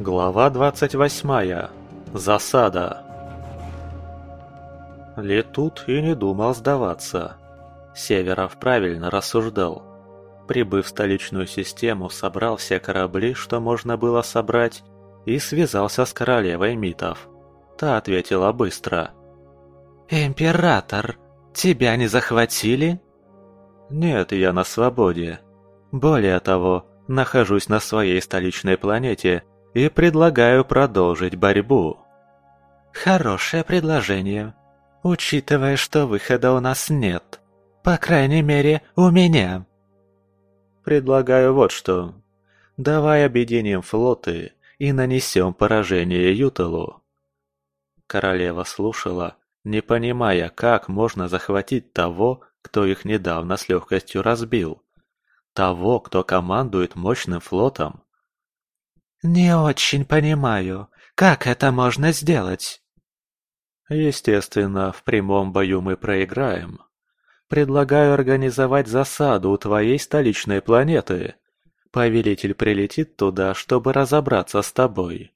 Глава 28. Засада. Летут и не думал сдаваться. Северов правильно рассуждал. Прибыв в столичную систему, собрал все корабли, что можно было собрать, и связался с королевой митов. Та ответила быстро. «Император, тебя не захватили?» «Нет, я на свободе. Более того, нахожусь на своей столичной планете и предлагаю продолжить борьбу». «Хорошее предложение, учитывая, что выхода у нас нет. По крайней мере, у меня». «Предлагаю вот что. Давай объединим флоты и нанесем поражение Ютелу». Королева слушала, не понимая, как можно захватить того, кто их недавно с легкостью разбил. Того, кто командует мощным флотом. «Не очень понимаю, как это можно сделать?» «Естественно, в прямом бою мы проиграем. Предлагаю организовать засаду у твоей столичной планеты. Повелитель прилетит туда, чтобы разобраться с тобой.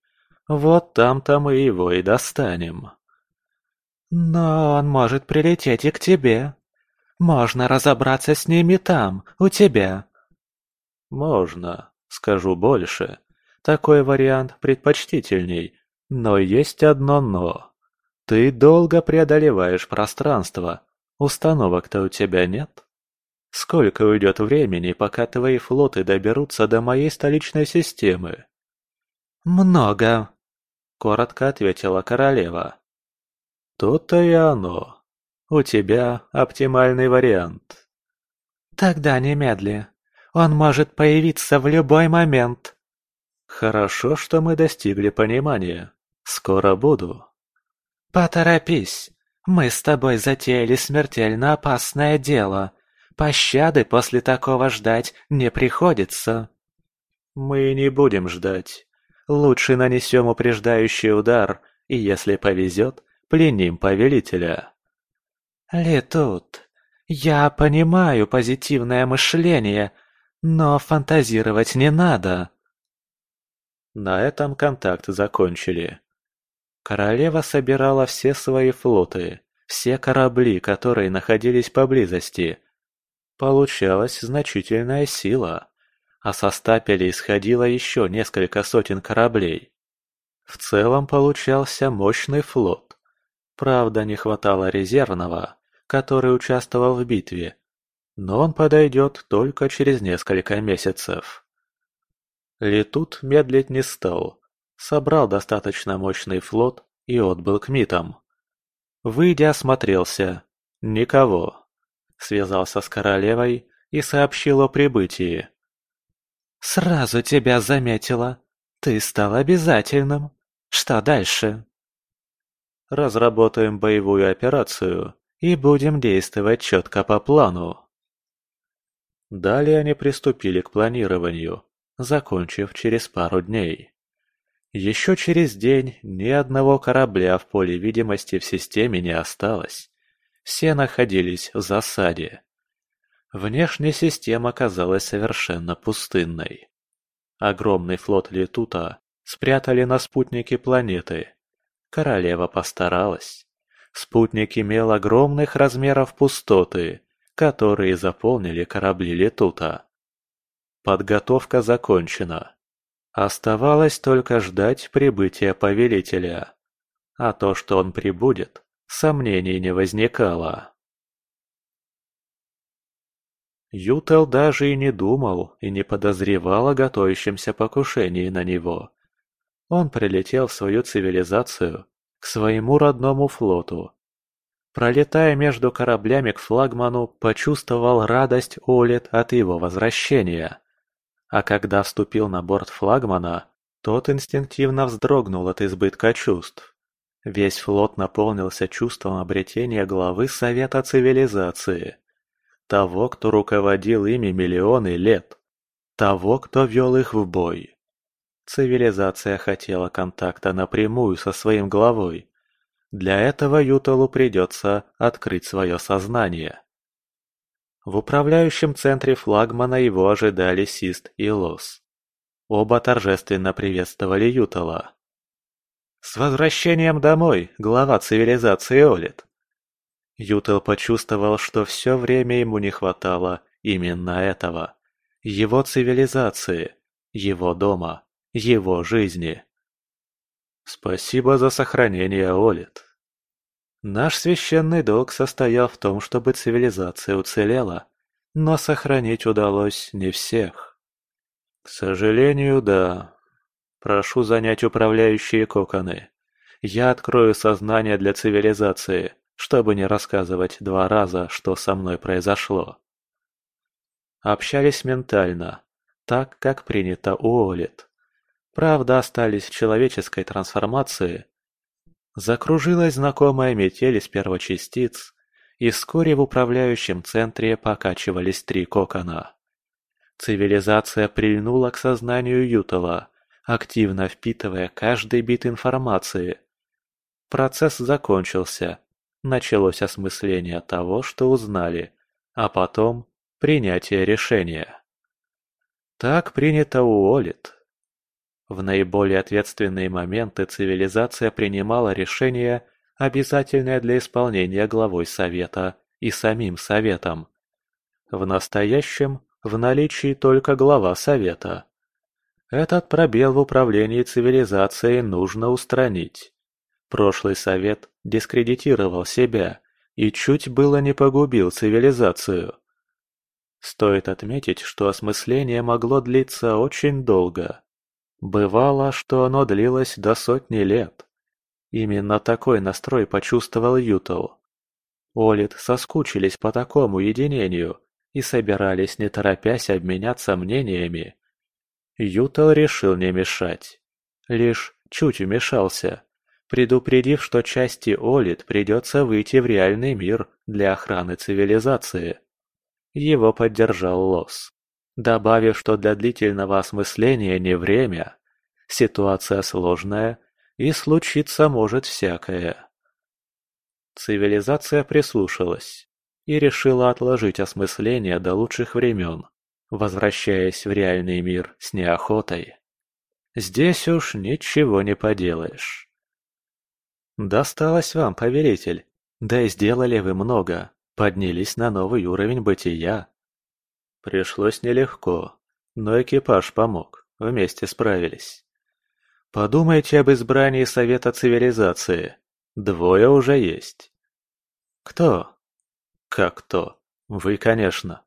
Вот там-то мы его и достанем». «Но он может прилететь и к тебе. Можно разобраться с ними там, у тебя». «Можно. Скажу больше. Такой вариант предпочтительней, но есть одно «но». Ты долго преодолеваешь пространство. Установок-то у тебя нет? Сколько уйдет времени, пока твои флоты доберутся до моей столичной системы? Много, коротко ответила королева. То-то и оно. У тебя оптимальный вариант. Тогда немедли. Он может появиться в любой момент. Хорошо, что мы достигли понимания. Скоро буду. Поторопись. Мы с тобой затеяли смертельно опасное дело. Пощады после такого ждать не приходится. Мы не будем ждать. Лучше нанесем упреждающий удар, и если повезет, пленим повелителя. Летут. Я понимаю позитивное мышление, но фантазировать не надо. На этом контакт закончили. Королева собирала все свои флоты, все корабли, которые находились поблизости. Получалась значительная сила, а со стапеля исходило еще несколько сотен кораблей. В целом получался мощный флот. Правда, не хватало резервного, который участвовал в битве, но он подойдет только через несколько месяцев. Летут медлить не стал. Собрал достаточно мощный флот и отбыл к Митам. Выйдя, осмотрелся. Никого. Связался с королевой и сообщил о прибытии. «Сразу тебя заметила. Ты стал обязательным. Что дальше?» «Разработаем боевую операцию и будем действовать четко по плану». Далее они приступили к планированию закончив через пару дней. Еще через день ни одного корабля в поле видимости в системе не осталось. Все находились в засаде. Внешняя система казалась совершенно пустынной. Огромный флот Летута спрятали на спутнике планеты. Королева постаралась. Спутник имел огромных размеров пустоты, которые заполнили корабли Летута. Подготовка закончена. Оставалось только ждать прибытия повелителя. А то, что он прибудет, сомнений не возникало. Ютел даже и не думал и не подозревал о готовящемся покушении на него. Он прилетел в свою цивилизацию, к своему родному флоту. Пролетая между кораблями к флагману, почувствовал радость Олет от его возвращения. А когда вступил на борт флагмана, тот инстинктивно вздрогнул от избытка чувств. Весь флот наполнился чувством обретения главы Совета Цивилизации. Того, кто руководил ими миллионы лет. Того, кто вел их в бой. Цивилизация хотела контакта напрямую со своим главой. Для этого Юталу придется открыть свое сознание. В управляющем центре флагмана его ожидали Сист и Лос. Оба торжественно приветствовали Ютала. «С возвращением домой, глава цивилизации Олит!» Ютел почувствовал, что все время ему не хватало именно этого. Его цивилизации, его дома, его жизни. «Спасибо за сохранение, Олит!» Наш священный долг состоял в том, чтобы цивилизация уцелела, но сохранить удалось не всех. К сожалению, да. Прошу занять управляющие коконы. Я открою сознание для цивилизации, чтобы не рассказывать два раза, что со мной произошло. Общались ментально, так, как принято у Олит. Правда, остались в человеческой трансформации, Закружилась знакомая метель из первочастиц, и вскоре в управляющем центре покачивались три кокона. Цивилизация прильнула к сознанию Ютала, активно впитывая каждый бит информации. Процесс закончился. Началось осмысление того, что узнали, а потом принятие решения. Так принято у Олит. В наиболее ответственные моменты цивилизация принимала решения, обязательные для исполнения главой Совета и самим Советом. В настоящем в наличии только глава Совета. Этот пробел в управлении цивилизацией нужно устранить. Прошлый Совет дискредитировал себя и чуть было не погубил цивилизацию. Стоит отметить, что осмысление могло длиться очень долго. Бывало, что оно длилось до сотни лет. Именно такой настрой почувствовал Ютл. Олит соскучились по такому единению и собирались не торопясь обменяться мнениями. Ютл решил не мешать. Лишь чуть вмешался, предупредив, что части Олит придется выйти в реальный мир для охраны цивилизации. Его поддержал Лос добавив, что для длительного осмысления не время, ситуация сложная и случиться может всякое. Цивилизация прислушалась и решила отложить осмысление до лучших времен, возвращаясь в реальный мир с неохотой. Здесь уж ничего не поделаешь. Досталось вам, повелитель, да и сделали вы много, поднялись на новый уровень бытия. Пришлось нелегко, но экипаж помог, вместе справились. Подумайте об избрании Совета Цивилизации. Двое уже есть. Кто? Как кто? Вы, конечно.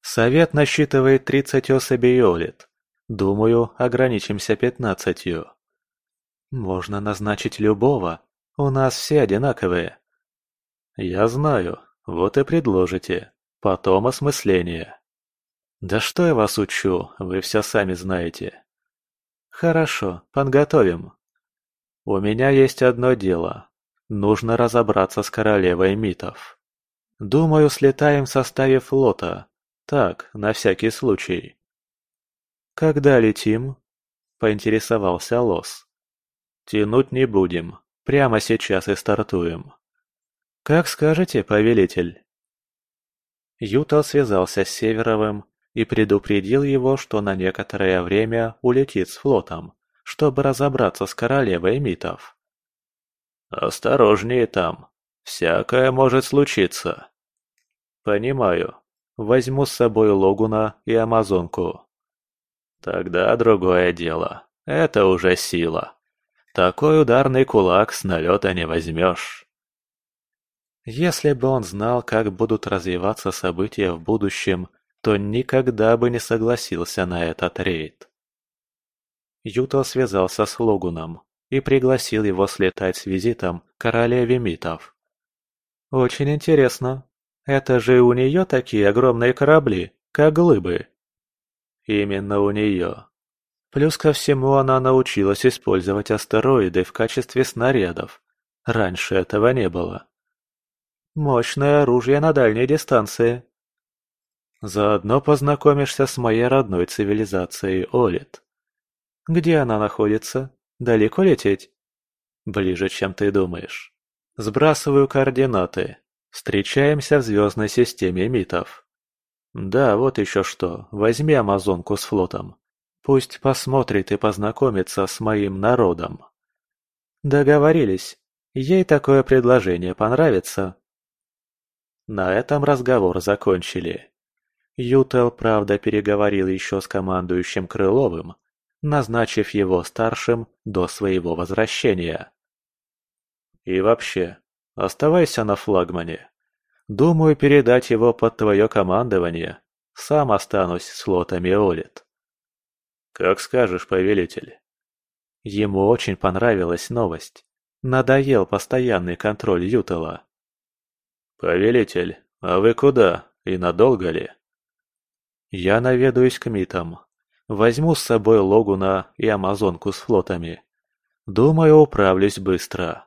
Совет насчитывает 30 особей Олит. Думаю, ограничимся пятнадцатью. Можно назначить любого. У нас все одинаковые. Я знаю. Вот и предложите. Потом осмысление. «Да что я вас учу, вы все сами знаете». «Хорошо, подготовим». «У меня есть одно дело. Нужно разобраться с королевой митов. Думаю, слетаем в составе флота. Так, на всякий случай». «Когда летим?» – поинтересовался Лос. «Тянуть не будем. Прямо сейчас и стартуем». «Как скажете, повелитель». Юта связался с Северовым и предупредил его, что на некоторое время улетит с флотом, чтобы разобраться с королевой митов. «Осторожнее там, всякое может случиться». «Понимаю. Возьму с собой Логуна и Амазонку». «Тогда другое дело. Это уже сила. Такой ударный кулак с налета не возьмешь». Если бы он знал, как будут развиваться события в будущем, то никогда бы не согласился на этот рейд. Юто связался с Логуном и пригласил его слетать с визитом королеве митов. «Очень интересно. Это же у нее такие огромные корабли, как глыбы?» «Именно у нее. Плюс ко всему она научилась использовать астероиды в качестве снарядов. Раньше этого не было». «Мощное оружие на дальней дистанции», Заодно познакомишься с моей родной цивилизацией Олит. Где она находится? Далеко лететь? Ближе, чем ты думаешь. Сбрасываю координаты. Встречаемся в звездной системе митов. Да, вот еще что. Возьми Амазонку с флотом. Пусть посмотрит и познакомится с моим народом. Договорились. Ей такое предложение понравится. На этом разговор закончили. Ютел, правда, переговорил еще с командующим Крыловым, назначив его старшим до своего возвращения. И вообще, оставайся на флагмане. Думаю, передать его под твое командование. Сам останусь с лотами Олит. Как скажешь, повелитель. Ему очень понравилась новость. Надоел постоянный контроль Ютела. «Повелитель, а вы куда? И надолго ли?» «Я наведаюсь к Митам. Возьму с собой Логуна и Амазонку с флотами. Думаю, управлюсь быстро».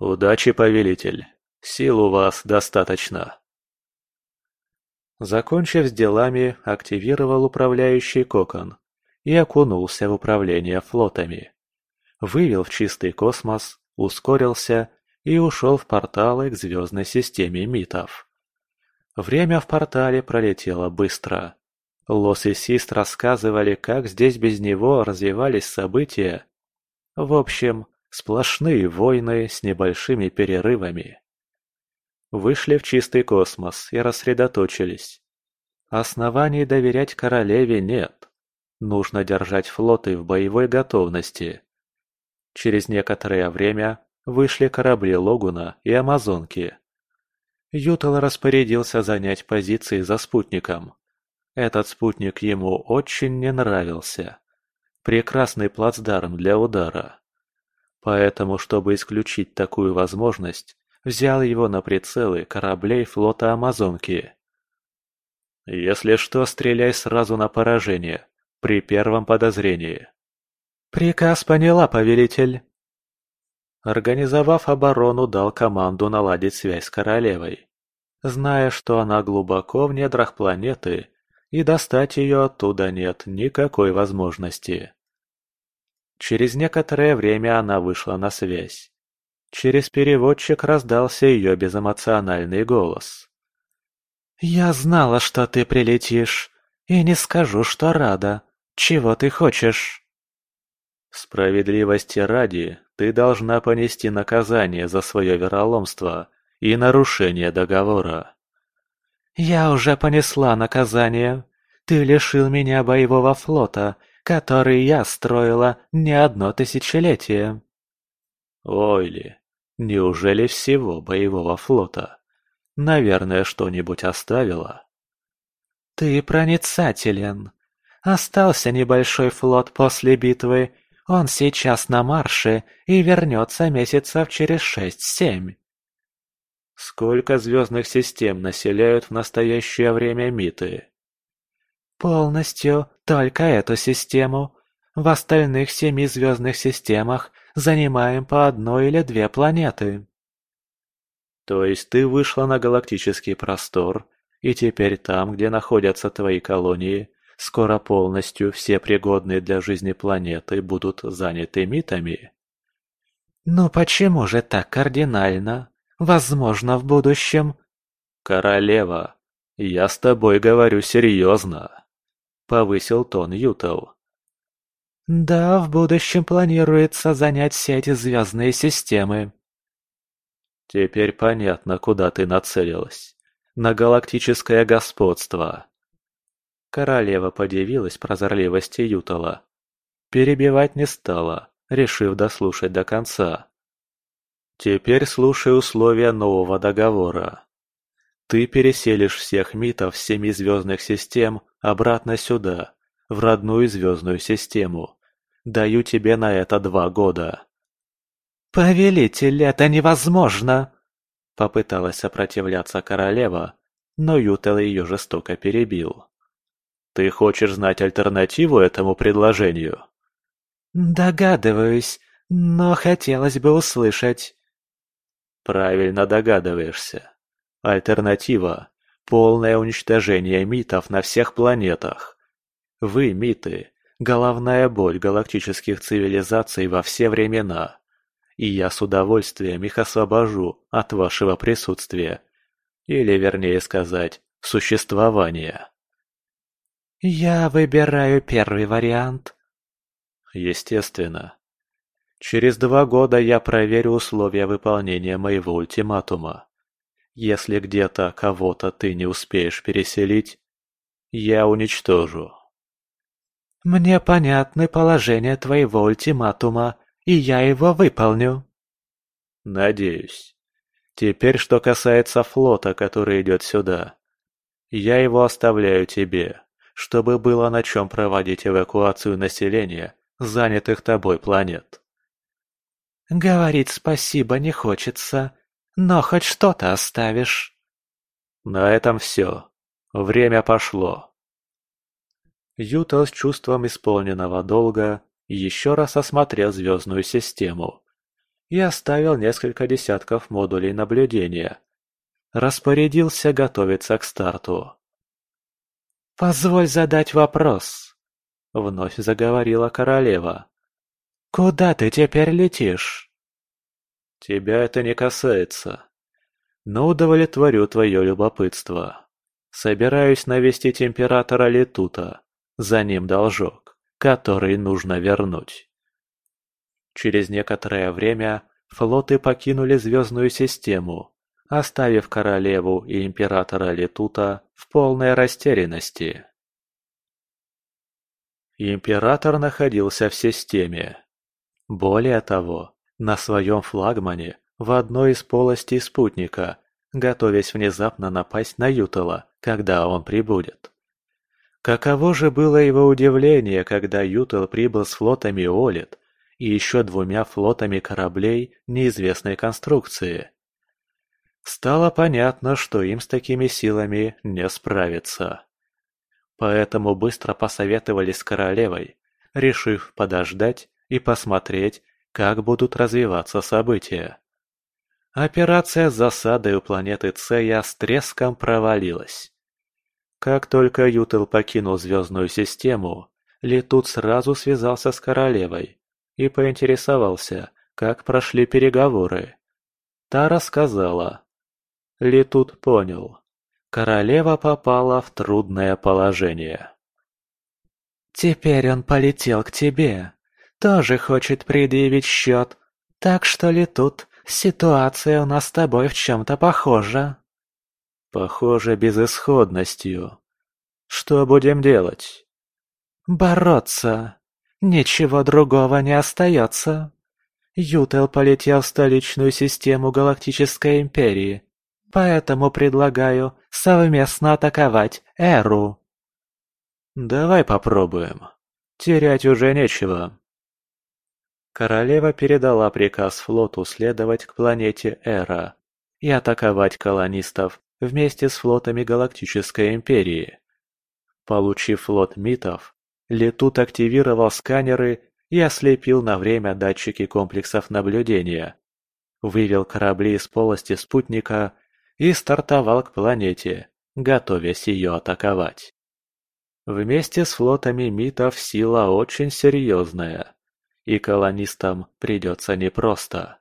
«Удачи, повелитель. Сил у вас достаточно». Закончив с делами, активировал управляющий кокон и окунулся в управление флотами. Вывел в чистый космос, ускорился и ушел в порталы к звездной системе митов. Время в портале пролетело быстро. Лос и Сист рассказывали, как здесь без него развивались события. В общем, сплошные войны с небольшими перерывами. Вышли в чистый космос и рассредоточились. Оснований доверять королеве нет. Нужно держать флоты в боевой готовности. Через некоторое время вышли корабли Логуна и Амазонки. Ютал распорядился занять позиции за спутником. Этот спутник ему очень не нравился. Прекрасный плацдарм для удара. Поэтому, чтобы исключить такую возможность, взял его на прицелы кораблей флота Амазонки. «Если что, стреляй сразу на поражение, при первом подозрении». «Приказ поняла, повелитель». Организовав оборону, дал команду наладить связь с королевой. Зная, что она глубоко в недрах планеты, и достать ее оттуда нет никакой возможности. Через некоторое время она вышла на связь. Через переводчик раздался ее безэмоциональный голос. «Я знала, что ты прилетишь, и не скажу, что рада. Чего ты хочешь?» Справедливости ради, ты должна понести наказание за свое вероломство и нарушение договора. Я уже понесла наказание. Ты лишил меня боевого флота, который я строила не одно тысячелетие. Ойли, неужели всего боевого флота? Наверное, что-нибудь оставила? Ты проницателен. Остался небольшой флот после битвы, он сейчас на марше и вернется месяцев через шесть-семь. Сколько звездных систем населяют в настоящее время Миты? Полностью только эту систему. В остальных семи звездных системах занимаем по одной или две планеты. То есть ты вышла на галактический простор, и теперь там, где находятся твои колонии, Скоро полностью все пригодные для жизни планеты будут заняты митами. Но почему же так кардинально? Возможно, в будущем... Королева, я с тобой говорю серьезно. Повысил тон Ютел. Да, в будущем планируется занять все эти звездные системы. Теперь понятно, куда ты нацелилась. На галактическое господство. Королева подивилась прозорливости Ютала. Перебивать не стала, решив дослушать до конца. «Теперь слушай условия нового договора. Ты переселишь всех митов семи звездных систем обратно сюда, в родную звездную систему. Даю тебе на это два года». «Повелитель, это невозможно!» Попыталась сопротивляться королева, но Ютел ее жестоко перебил. Ты хочешь знать альтернативу этому предложению? Догадываюсь, но хотелось бы услышать. Правильно догадываешься. Альтернатива – полное уничтожение митов на всех планетах. Вы, миты, головная боль галактических цивилизаций во все времена. И я с удовольствием их освобожу от вашего присутствия. Или, вернее сказать, существования. Я выбираю первый вариант. Естественно. Через два года я проверю условия выполнения моего ультиматума. Если где-то кого-то ты не успеешь переселить, я уничтожу. Мне понятны положение твоего ультиматума, и я его выполню. Надеюсь. Теперь, что касается флота, который идет сюда. Я его оставляю тебе, чтобы было на чем проводить эвакуацию населения занятых тобой планет. Говорить спасибо не хочется, но хоть что-то оставишь. На этом все. Время пошло. Юта с чувством исполненного долга еще раз осмотрел звездную систему и оставил несколько десятков модулей наблюдения. Распорядился готовиться к старту. «Позволь задать вопрос», — вновь заговорила королева. «Куда ты теперь летишь?» «Тебя это не касается, но удовлетворю твое любопытство. Собираюсь навестить императора Летута, за ним должок, который нужно вернуть». Через некоторое время флоты покинули звездную систему, оставив королеву и императора Летута в полной растерянности. Император находился в системе. Более того, на своем флагмане в одной из полостей спутника, готовясь внезапно напасть на Ютала, когда он прибудет. Каково же было его удивление, когда Ютал прибыл с флотами Олит и еще двумя флотами кораблей неизвестной конструкции. Стало понятно, что им с такими силами не справиться. Поэтому быстро посоветовались с королевой, решив подождать и посмотреть, как будут развиваться события. Операция с засадой у планеты Цея с треском провалилась. Как только Ютел покинул звездную систему, Летут сразу связался с королевой и поинтересовался, как прошли переговоры. Та рассказала. Летут понял. Королева попала в трудное положение. «Теперь он полетел к тебе. Тоже хочет предъявить счет. Так что ли тут ситуация у нас с тобой в чем-то похожа?» «Похоже безысходностью. Что будем делать?» «Бороться. Ничего другого не остается. Ютел полетел в столичную систему Галактической Империи, поэтому предлагаю совместно атаковать Эру. Давай попробуем. Терять уже нечего. Королева передала приказ флоту следовать к планете Эра и атаковать колонистов вместе с флотами Галактической Империи. Получив флот митов, Летут активировал сканеры и ослепил на время датчики комплексов наблюдения. Вывел корабли из полости спутника и стартовал к планете, готовясь ее атаковать. Вместе с флотами митов сила очень серьезная, и колонистам придется непросто.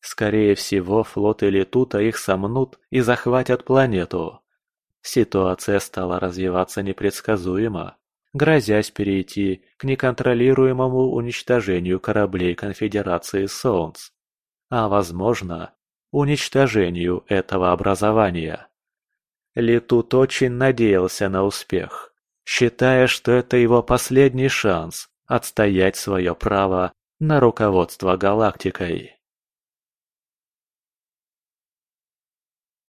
Скорее всего, флоты Летута их сомнут и захватят планету. Ситуация стала развиваться непредсказуемо, грозясь перейти к неконтролируемому уничтожению кораблей Конфедерации Солнц, а, возможно, уничтожению этого образования. Летут очень надеялся на успех, считая, что это его последний шанс отстоять свое право на руководство галактикой.